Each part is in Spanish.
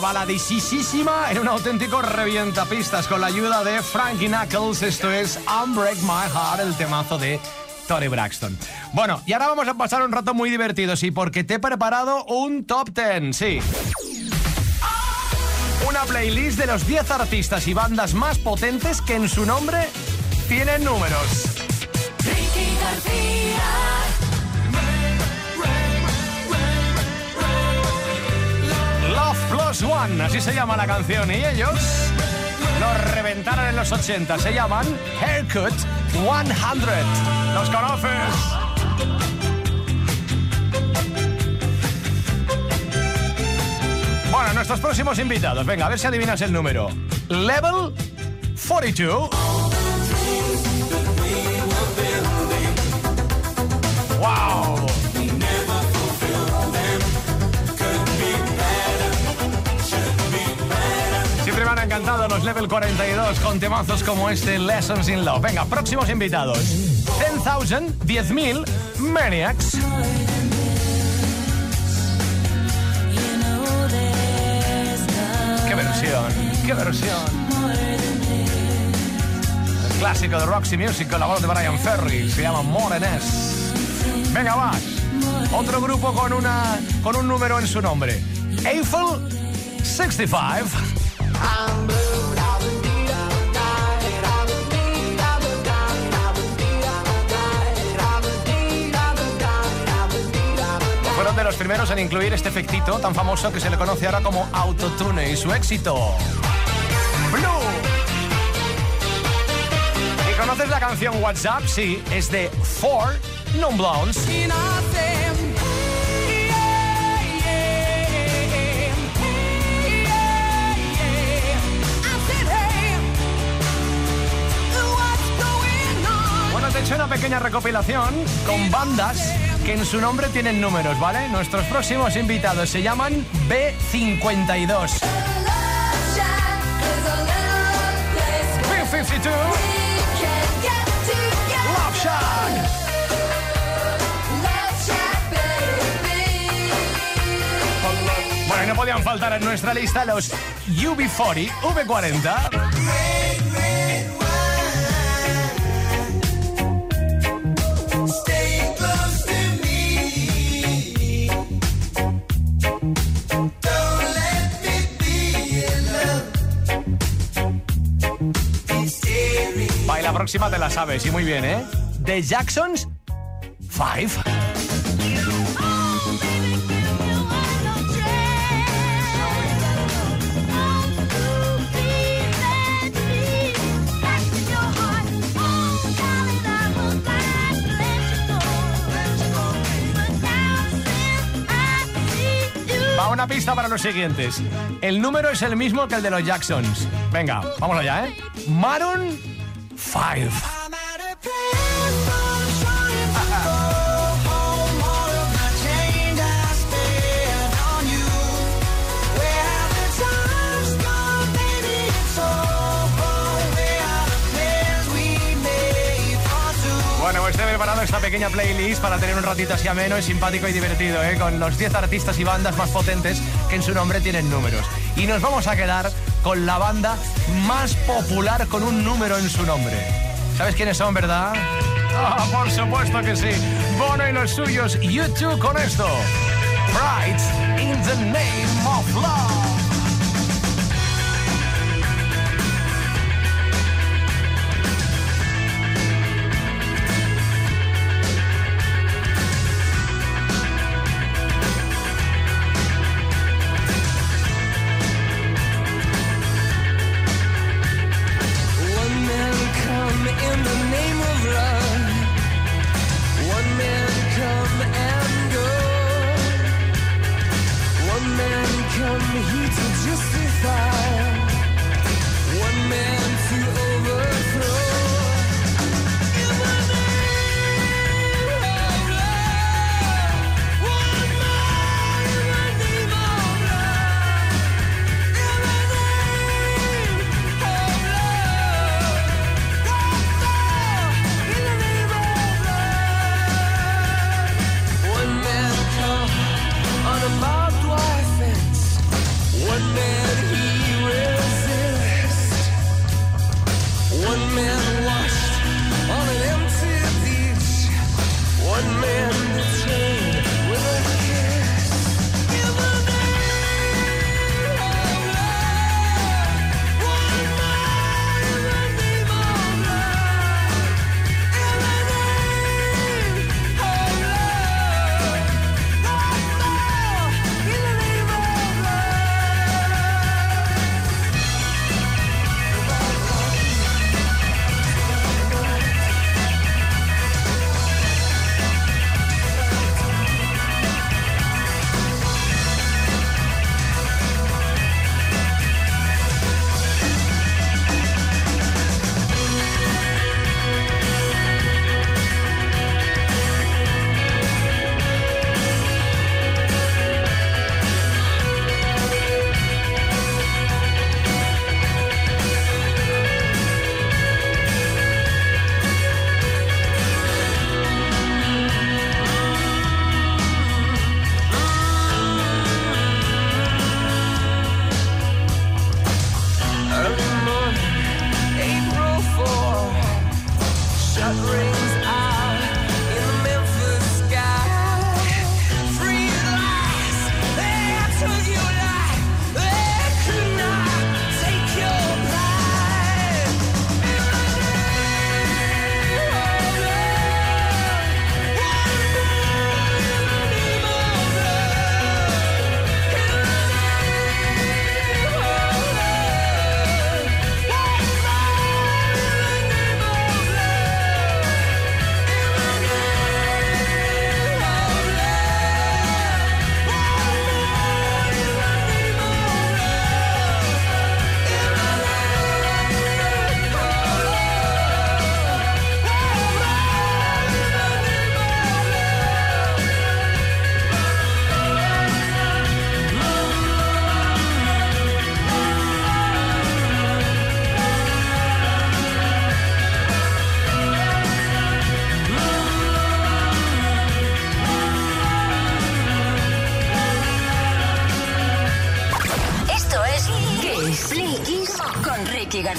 balada baladísima en un auténtico revientapistas con la ayuda de Frankie Knuckles. Esto es Unbreak My Heart, el temazo de Tony Braxton. Bueno, y ahora vamos a pasar un rato muy divertido, sí, porque te he preparado un top 10, sí. Una playlist de los 10 artistas y bandas más potentes que en su nombre tienen números. Plus One, así se llama la canción, y ellos los reventaron en los 80, se llaman Haircut 100. ¿Los conoces? Bueno, nuestros próximos invitados. Venga, a ver si adivinas el número. Level 42. ¡Wow! Encantado los Level 42 con temazos como este Lessons in Love. Venga, próximos invitados. 10,000, 10.000, Maniacs. ¡Qué versión! ¡Qué versión! El clásico de Roxy Music con la voz de Brian Ferry. Se llama Morenes. Venga, más. Otro grupo con, una, con un número en su nombre. Eiffel 65. Fueron de los primeros en incluir este efectito tan famoso que se le conoce ahora como autotune y su éxito. Blue. ¿Y conoces la canción WhatsApp? Sí, es de Four Non Blondes. Hecho una pequeña recopilación con bandas que en su nombre tienen números, ¿vale? Nuestros próximos invitados se llaman B52. B52. Love Shack. Bueno, no podían faltar en nuestra lista los UB40, V40. Próxima te la sabes, y muy bien, ¿eh? The Jacksons 5. Va una pista para los siguientes. El número es el mismo que el de los Jacksons. Venga, vamos allá, ¿eh? Maroon 5. Bueno, pues te he preparado esta pequeña playlist para tener un ratito así ameno y simpático y divertido, ¿eh? con los 10 artistas y bandas más potentes que en su nombre tienen números. Y nos vamos a quedar con la banda más popular con un número en su nombre. ¿Sabes quiénes son, verdad? Ah, por supuesto que sí. Bono y los suyos, YouTube con esto. Pride in the name of love.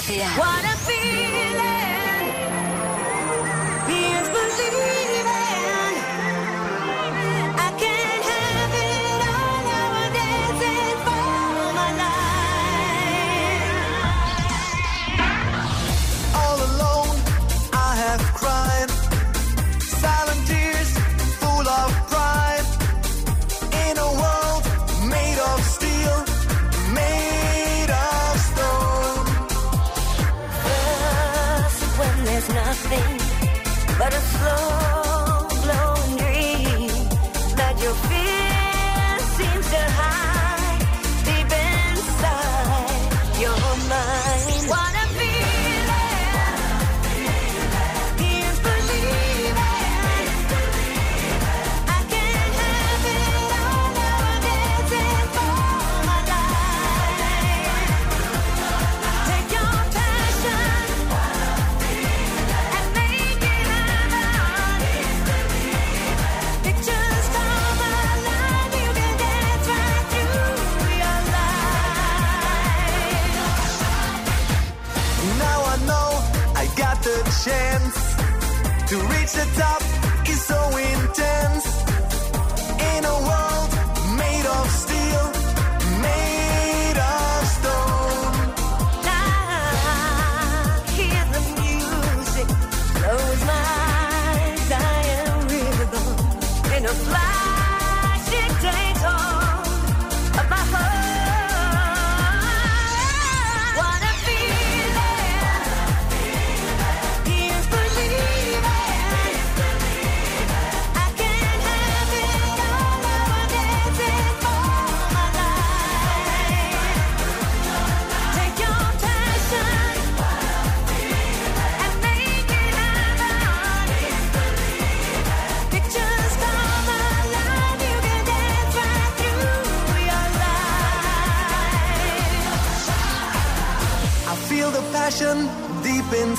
Ricky García. What chance to reach the top is so intense. In a world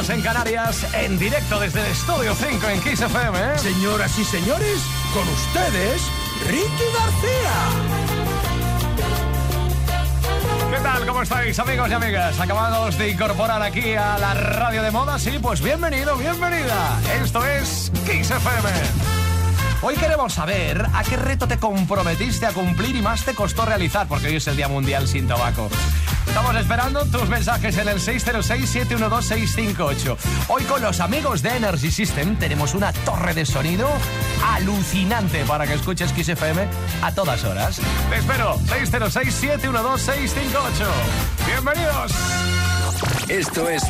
Menos en Canarias, en directo desde el Estudio 5 en Kiss FM. ¿eh? Señoras y señores, con ustedes, Ricky García. ¿Qué tal? ¿Cómo estáis, amigos y amigas? Acabados de incorporar aquí a la radio de moda, sí, pues bienvenido, bienvenida. Esto es Kiss FM. Hoy queremos saber a qué reto te comprometiste a cumplir y más te costó realizar, porque hoy es el Día Mundial sin Tabaco. Estamos esperando tus mensajes en el 606-712-658. Hoy con los amigos de Energy System tenemos una torre de sonido alucinante para que escuches Kiss FM a todas horas. Te espero, 606-712-658. Bienvenidos. Esto es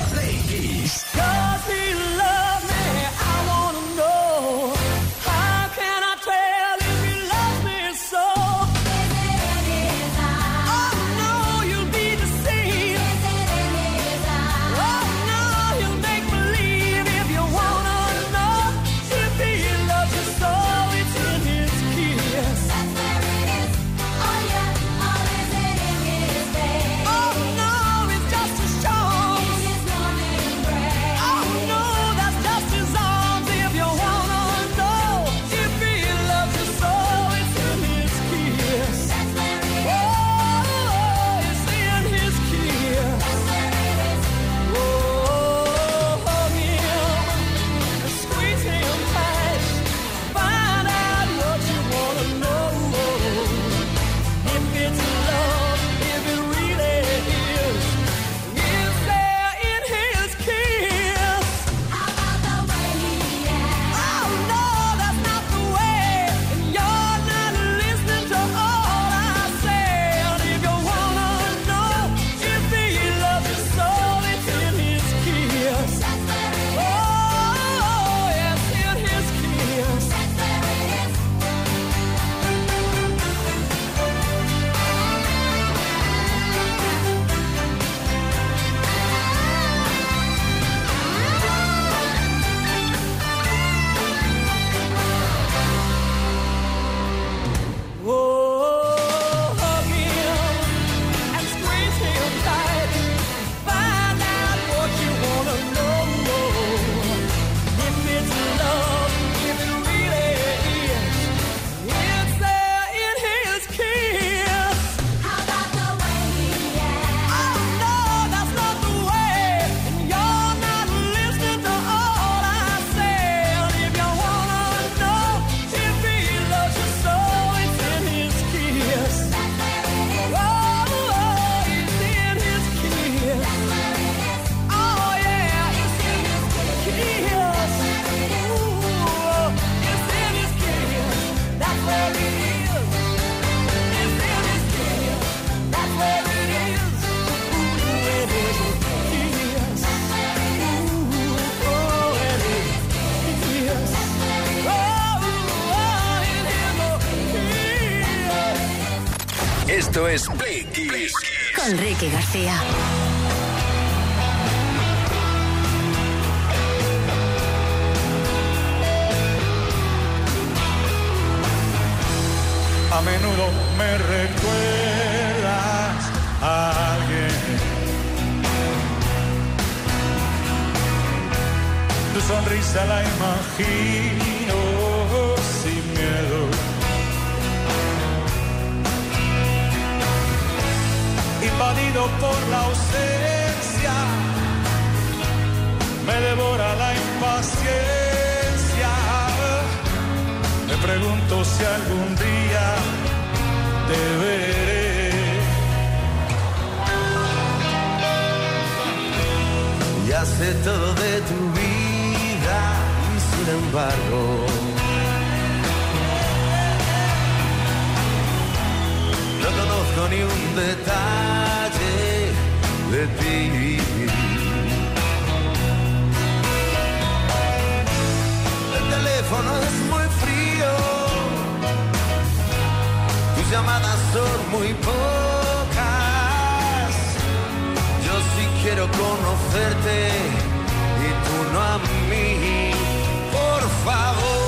Ricky García. A menudo me recuerdas a alguien. Tu sonrisa la imagino por la ausencia, me devora la impaciencia. Me pregunto si algún día te veré. Ya sé todo de tu vida y sin embargo no conozco ni un detalle El teléfono es muy frío, tus llamadas son muy pocas. Yo sí quiero conocerte y tú no a mí. Por favor,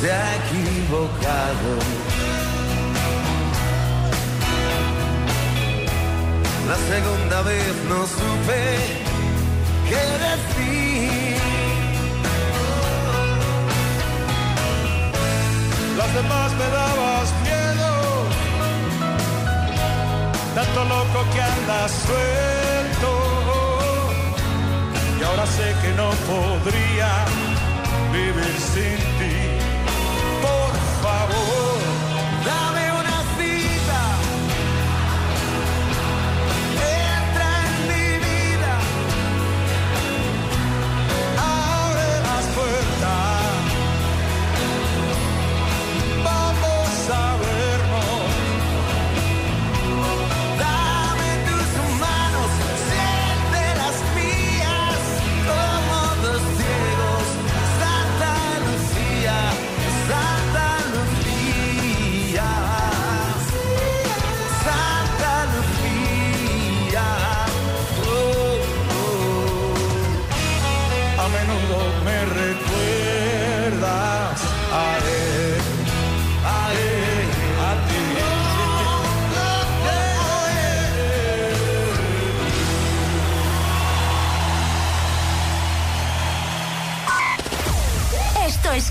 se ha equivocado. La segunda vez no supe qué decir. Las demás me dabas miedo, tanto loco que andas suelto. Y ahora sé que no podría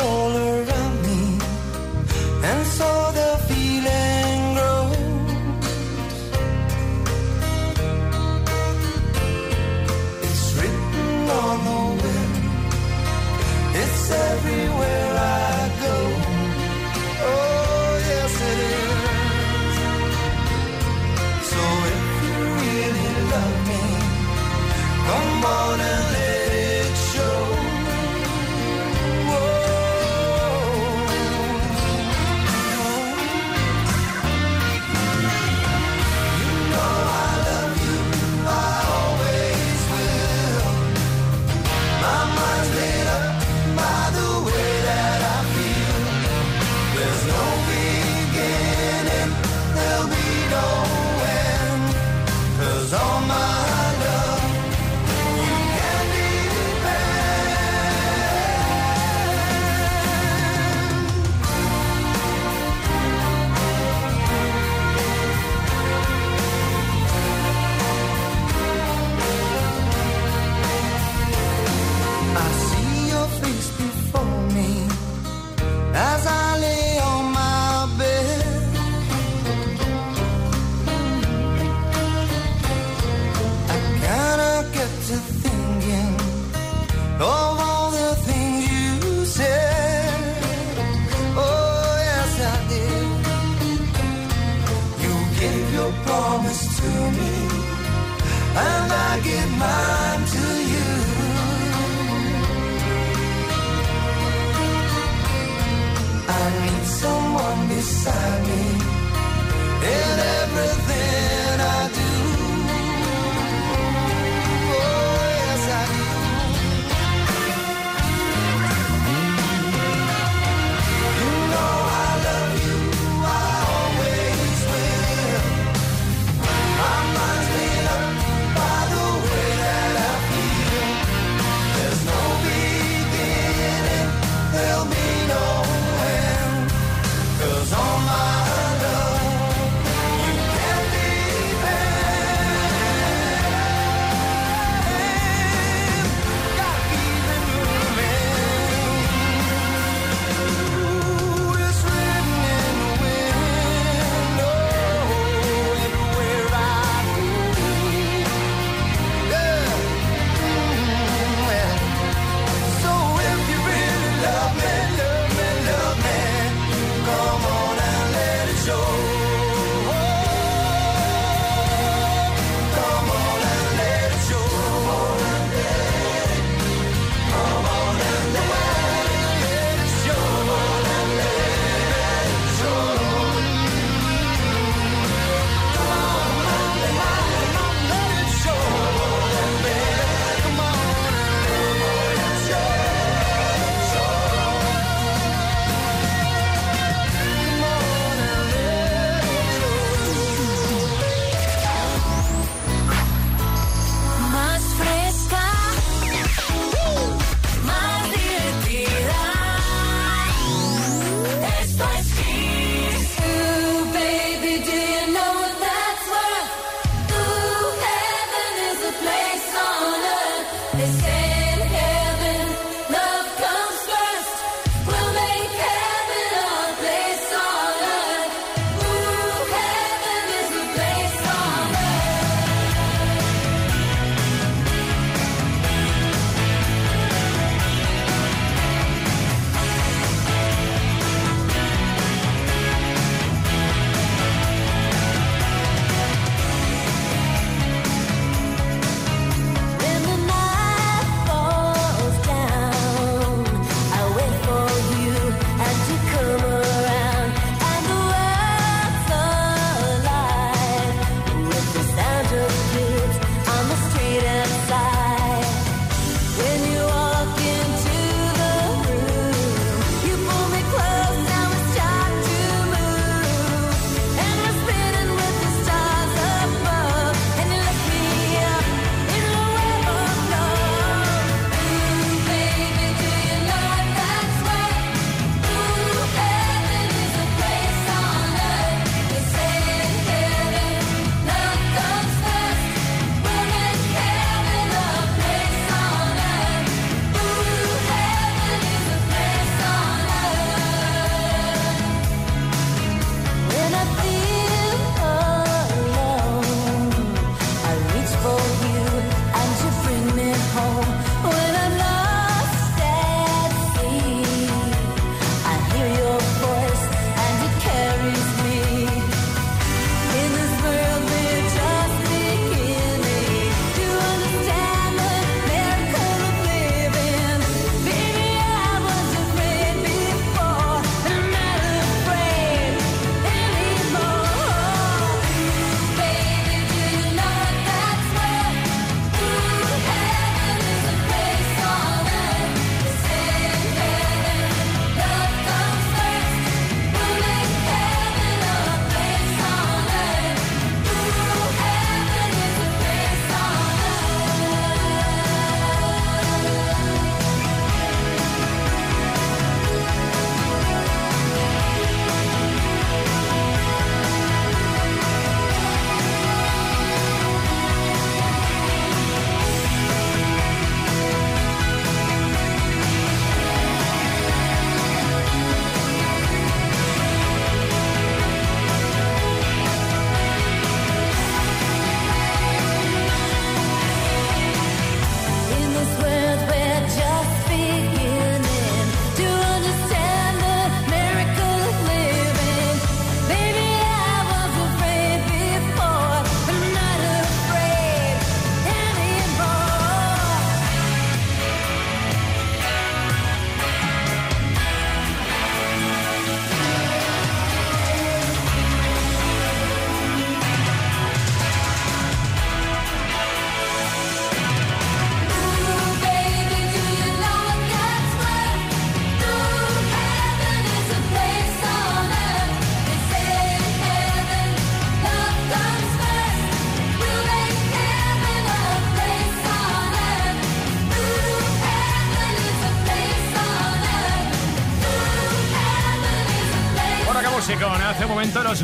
All around me, and so get mine too.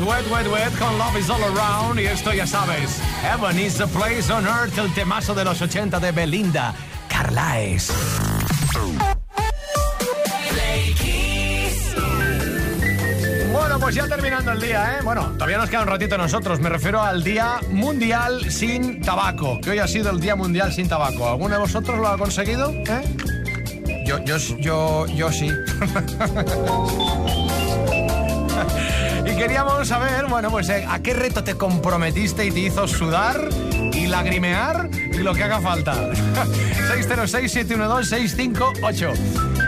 Wet Wet Wet con Love is All Around y esto ya sabes. Heaven is the place on earth, el temazo de los 80 de Belinda. Carlaes. Bueno, pues ya terminando el día, ¿eh? Bueno, todavía nos queda un ratito nosotros. Me refiero al Día Mundial sin Tabaco, que hoy ha sido el Día Mundial sin Tabaco. ¿Alguno de vosotros lo ha conseguido? ¿Eh? Yo, yo, yo, yo sí. queríamos saber, bueno, pues eh, a qué reto te comprometiste y te hizo sudar y lagrimear y lo que haga falta. 606-712-658.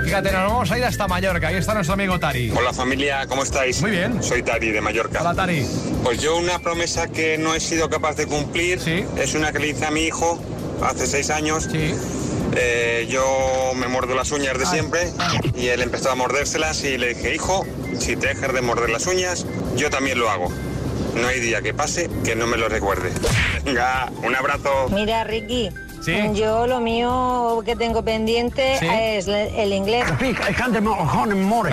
Fíjate, nos vamos a ir hasta Mallorca. Ahí está nuestro amigo Tari. Hola familia, ¿cómo estáis? Muy bien. Soy Tari de Mallorca. Hola, Tari. Pues yo una promesa que no he sido capaz de cumplir Sí. es una que le hice a mi hijo hace seis años. Sí. Eh, yo me muerdo las uñas de siempre y él empezó a mordérselas y le dije, hijo, si te dejas de morder las uñas, yo también lo hago. No hay día que pase que no me lo recuerde. Venga, un abrazo. Mira, Ricky. Sí. Yo lo mío que tengo pendiente Sí. es el inglés.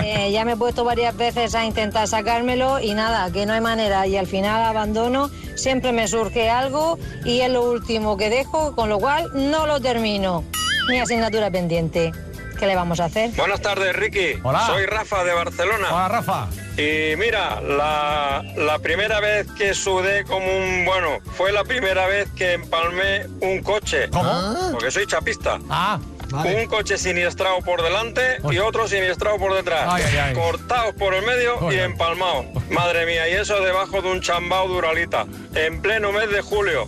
Eh, ya me he puesto varias veces a intentar sacármelo y nada, que no hay manera. Y al final abandono, siempre me surge algo y es lo último que dejo, con lo cual no lo termino. Mi asignatura pendiente. ¿Qué le vamos a hacer? Buenas tardes, Ricky. Hola. Soy Rafa de Barcelona. Hola, Rafa. Y mira, la, la primera vez que sudé como un... Bueno, fue la primera vez que empalmé un coche. ¿Cómo? Porque soy chapista. Ah, Un coche siniestrado por delante y otro siniestrado por detrás. Ay, ay, ay. Cortados por el medio y empalmados. Madre mía, y eso debajo de un chambao duralita. En pleno mes de julio.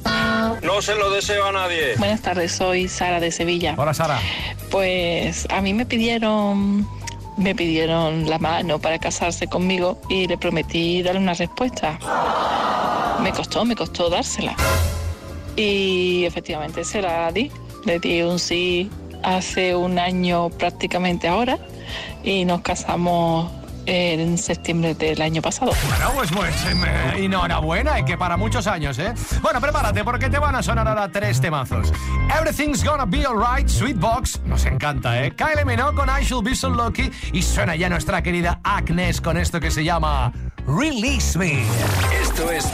No se lo deseo a nadie. Buenas tardes, soy Sara de Sevilla. hola, Sara. Pues a mí me pidieron me pidieron la mano para casarse conmigo y le prometí darle una respuesta. Me costó, me costó dársela. Y efectivamente se la di. Le di un sí hace un año prácticamente ahora y nos casamos en septiembre del año pasado. Bueno, pues, pues eh, enhorabuena, y que para muchos años, ¿eh? Bueno, prepárate, porque te van a sonar ahora tres temazos. Everything's Gonna Be Alright, Sweetbox, nos encanta, ¿eh? Kylie Minogue con I Should Be So Lucky, y suena ya nuestra querida Agnes con esto que se llama Release Me. Esto es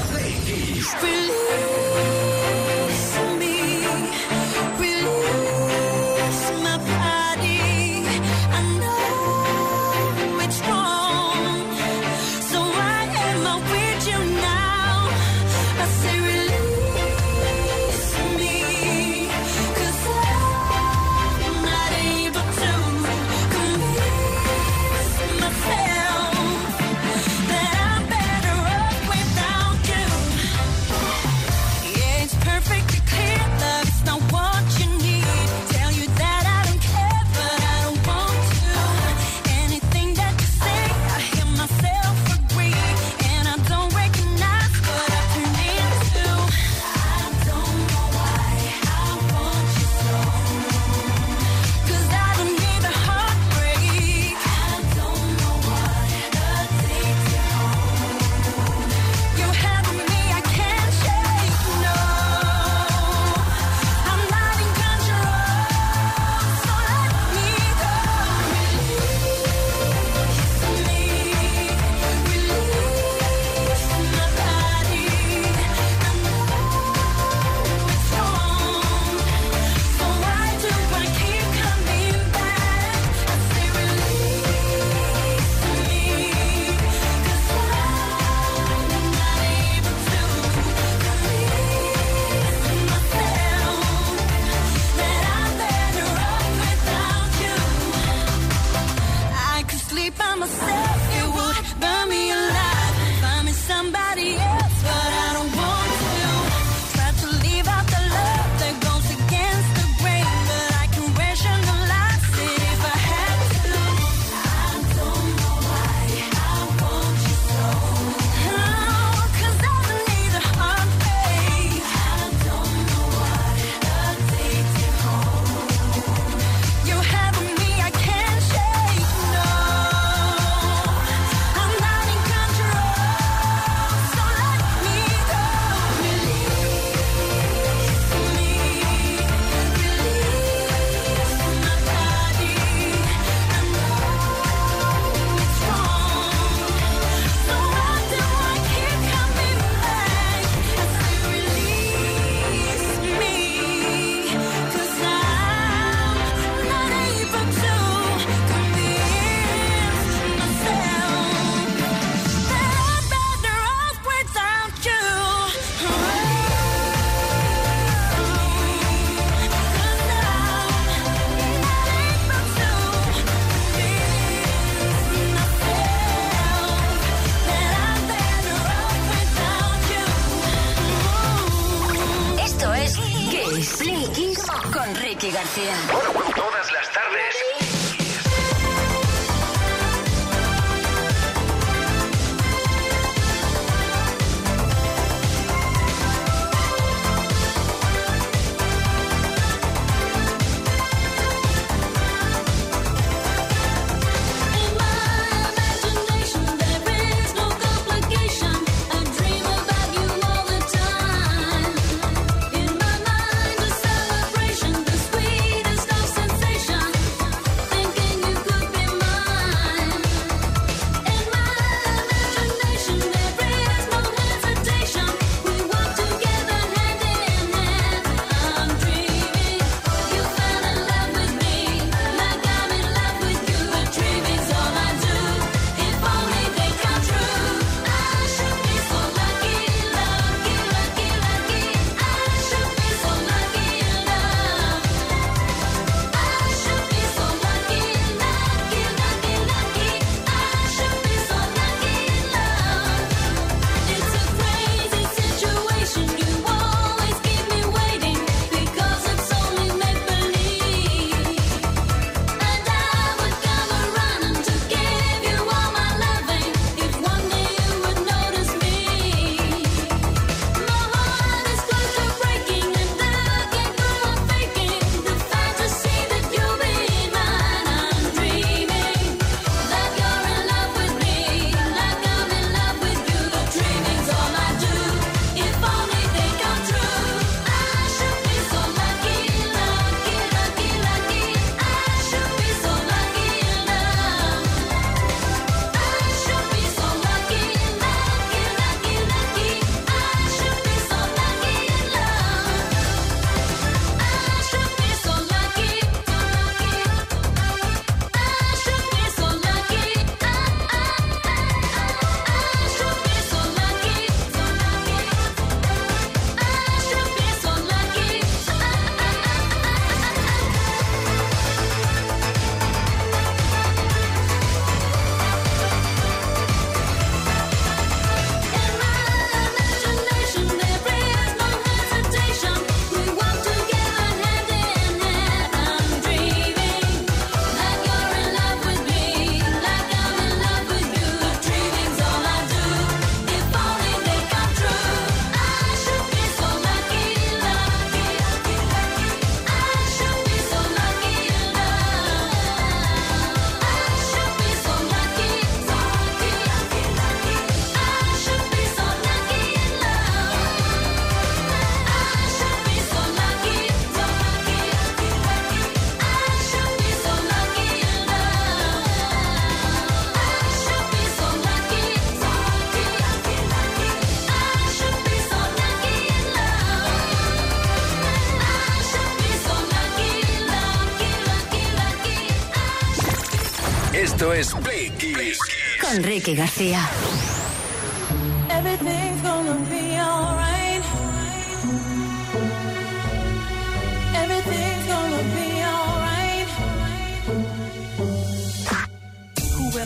Everything's gonna be alright.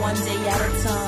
One day at a time.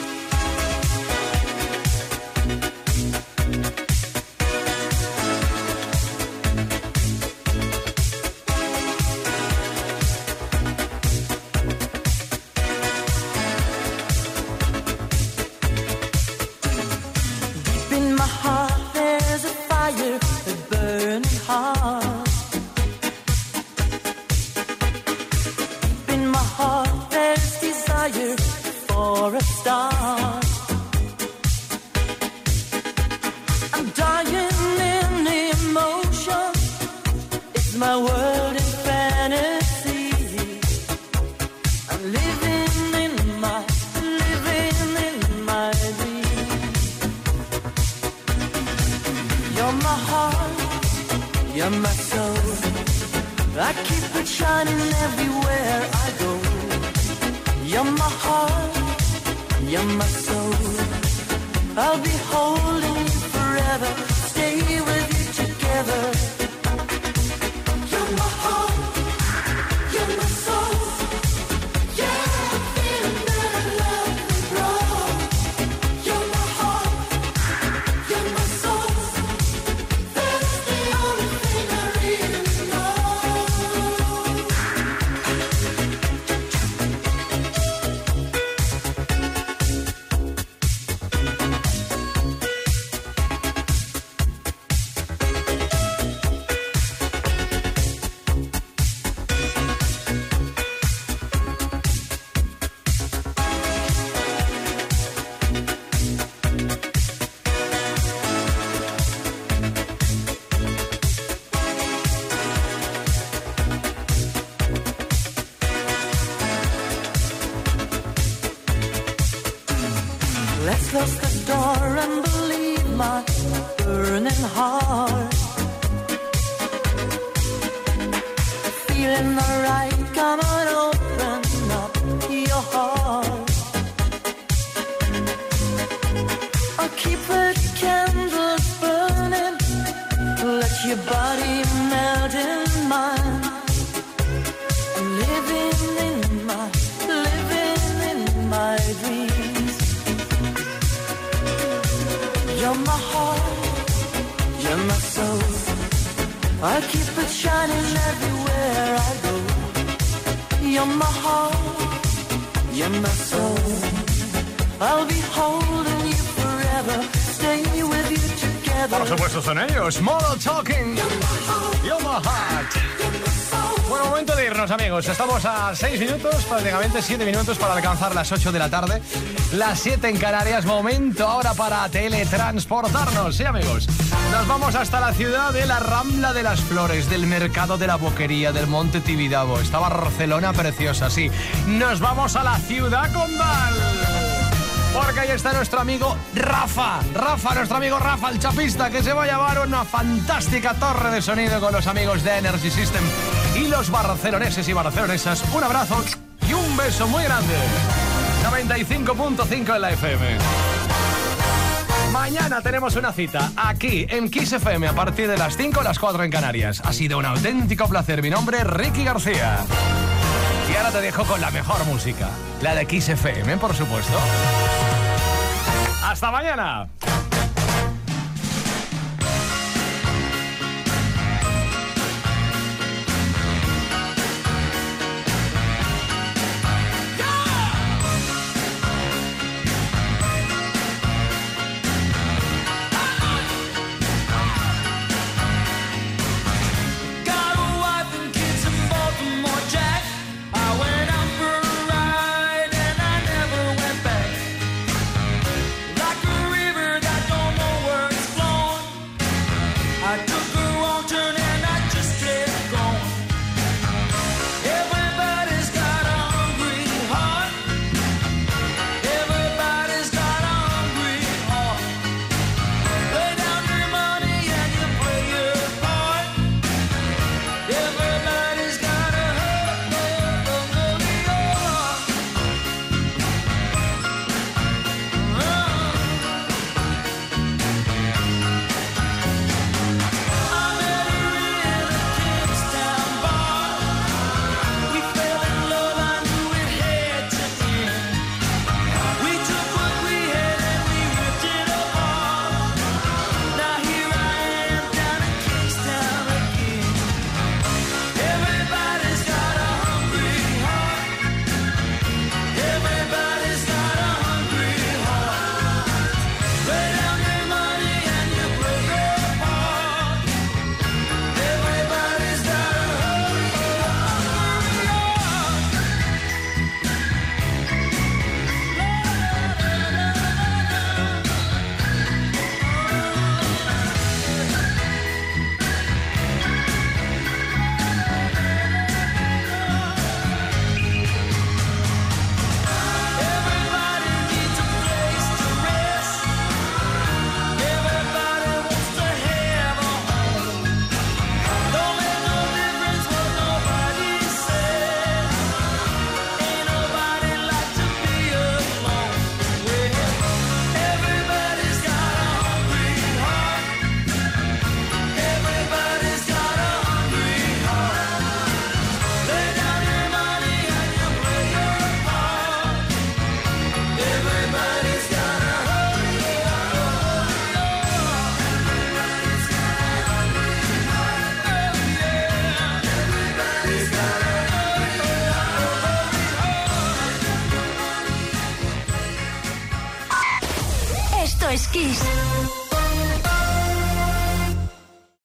tarde, 7 minutos para alcanzar las 8 de la tarde. Las 7 en Canarias, momento ahora para teletransportarnos, ¿sí amigos? Nos vamos hasta la ciudad de la Rambla de las Flores, del Mercado de la Boquería, del Monte Tibidabo. Está Barcelona preciosa, sí. Nos vamos a la ciudad con val Porque ahí está nuestro amigo Rafa. Rafa, nuestro amigo Rafa, el chapista, que se va a llevar una fantástica torre de sonido con los amigos de Energy System y los barceloneses y barcelonesas. Un abrazo beso muy grande. 95.5 en la FM. Mañana tenemos una cita aquí en Kiss a partir de las 5 a las 4 en Canarias. Ha sido un auténtico placer. Mi nombre es Ricky García. Y ahora te dejo con la mejor música, la de Kiss FM, por supuesto. ¡Hasta mañana!